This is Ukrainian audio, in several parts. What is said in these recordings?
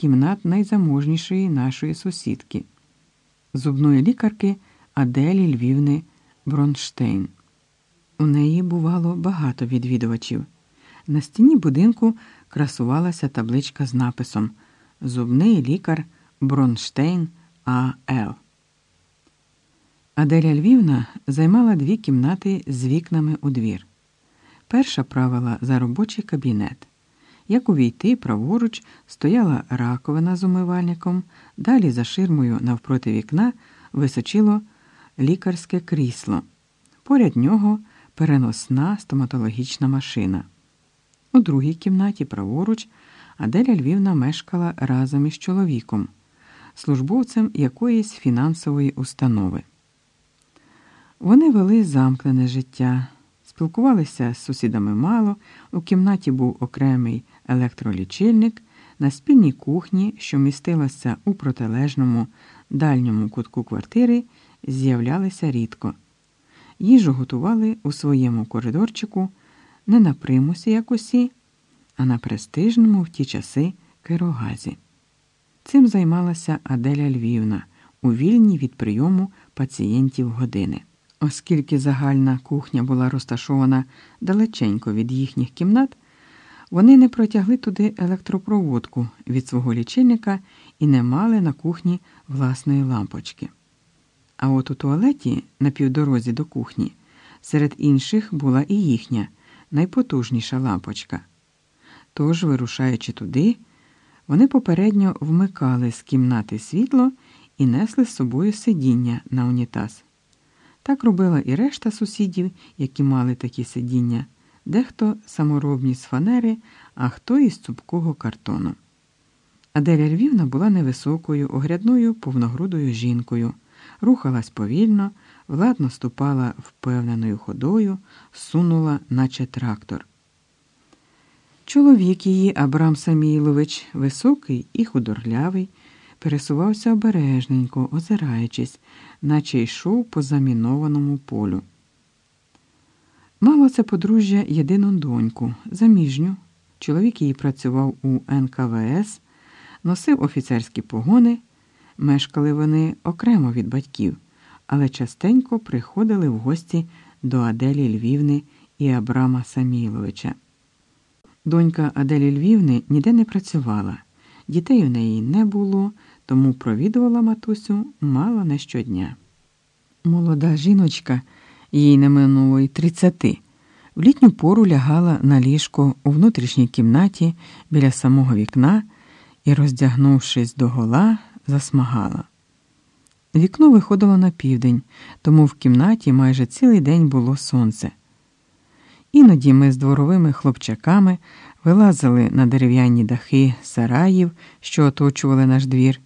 кімнат найзаможнішої нашої сусідки, зубної лікарки Аделі Львівни Бронштейн. У неї бувало багато відвідувачів. На стіні будинку красувалася табличка з написом Зубний лікар Бронштейн А.Л. Аделя Львівна займала дві кімнати з вікнами у двір. Перша правила за робочий кабінет. Як увійти, праворуч стояла раковина з умивальником, далі за ширмою навпроти вікна височило лікарське крісло. Поряд нього переносна стоматологічна машина. У другій кімнаті, праворуч, Аделя Львівна мешкала разом із чоловіком, службовцем якоїсь фінансової установи. Вони вели замкнене життя, спілкувалися з сусідами мало, у кімнаті був окремий електролічильник, на спільній кухні, що містилася у протилежному дальньому кутку квартири, з'являлися рідко. Їжу готували у своєму коридорчику, не на примусі, як усі, а на престижному в ті часи керогазі. Цим займалася Аделя Львівна у вільній від прийому пацієнтів години. Оскільки загальна кухня була розташована далеченько від їхніх кімнат, вони не протягли туди електропроводку від свого лічильника і не мали на кухні власної лампочки. А от у туалеті, на півдорозі до кухні, серед інших була і їхня найпотужніша лампочка. Тож, вирушаючи туди, вони попередньо вмикали з кімнати світло і несли з собою сидіння на унітаз. Так робила і решта сусідів, які мали такі сидіння, дехто саморобні з фанери, а хто із цупкого картону. Аделя Львівна була невисокою, огрядною, повногрудою жінкою, рухалась повільно, владно ступала впевненою ходою, сунула, наче трактор. Чоловік її, Абрам Самілович, високий і худорлявий, пересувався обережненько, озираючись, наче йшов по замінованому полю. Мало це подружжя єдину доньку, заміжню. Чоловік її працював у НКВС, носив офіцерські погони, мешкали вони окремо від батьків, але частенько приходили в гості до Аделі Львівни і Абрама Саміловича. Донька Аделі Львівни ніде не працювала, дітей у неї не було, тому провідувала матусю мало не щодня. Молода жіночка, їй не минуло й тридцяти, в літню пору лягала на ліжко у внутрішній кімнаті біля самого вікна і, роздягнувшись до гола, засмагала. Вікно виходило на південь, тому в кімнаті майже цілий день було сонце. Іноді ми з дворовими хлопчаками вилазили на дерев'яні дахи сараїв, що оточували наш двір,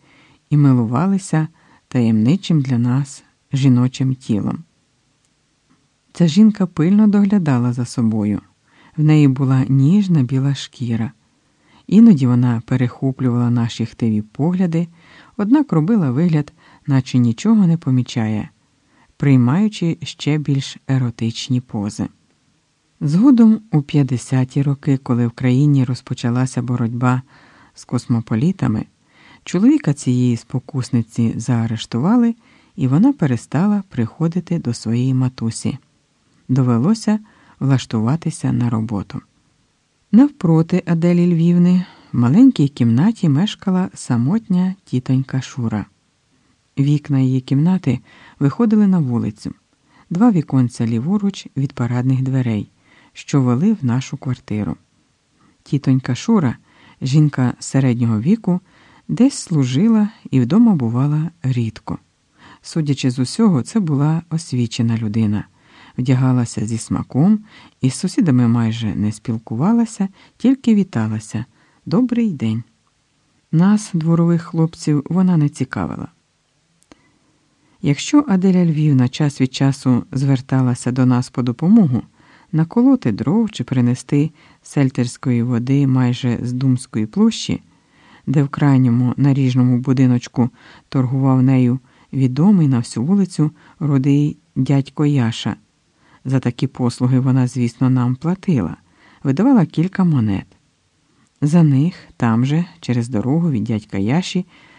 і милувалися таємничим для нас жіночим тілом. Ця жінка пильно доглядала за собою. В неї була ніжна біла шкіра. Іноді вона перехоплювала наші хтиві погляди, однак робила вигляд, наче нічого не помічає, приймаючи ще більш еротичні пози. Згодом у 50-ті роки, коли в країні розпочалася боротьба з космополітами, чоловіка цієї спокусниці заарештували, і вона перестала приходити до своєї матусі. Довелося влаштуватися на роботу. Навпроти Аделі Львівни в маленькій кімнаті мешкала самотня тітонька Шура. Вікна її кімнати виходили на вулицю, два віконця ліворуч від парадних дверей що вели в нашу квартиру. Тітонька Шура, жінка середнього віку, десь служила і вдома бувала рідко. Судячи з усього, це була освічена людина, вдягалася зі смаком і з сусідами майже не спілкувалася, тільки віталася. Добрий день. Нас, дворових хлопців, вона не цікавила. Якщо Аделя Львівна час від часу зверталася до нас по допомогу, наколоти дров чи принести сельтерської води майже з Думської площі, де в крайньому наріжному будиночку торгував нею відомий на всю вулицю родий дядько Яша. За такі послуги вона, звісно, нам платила, видавала кілька монет. За них, там же, через дорогу від дядька Яші,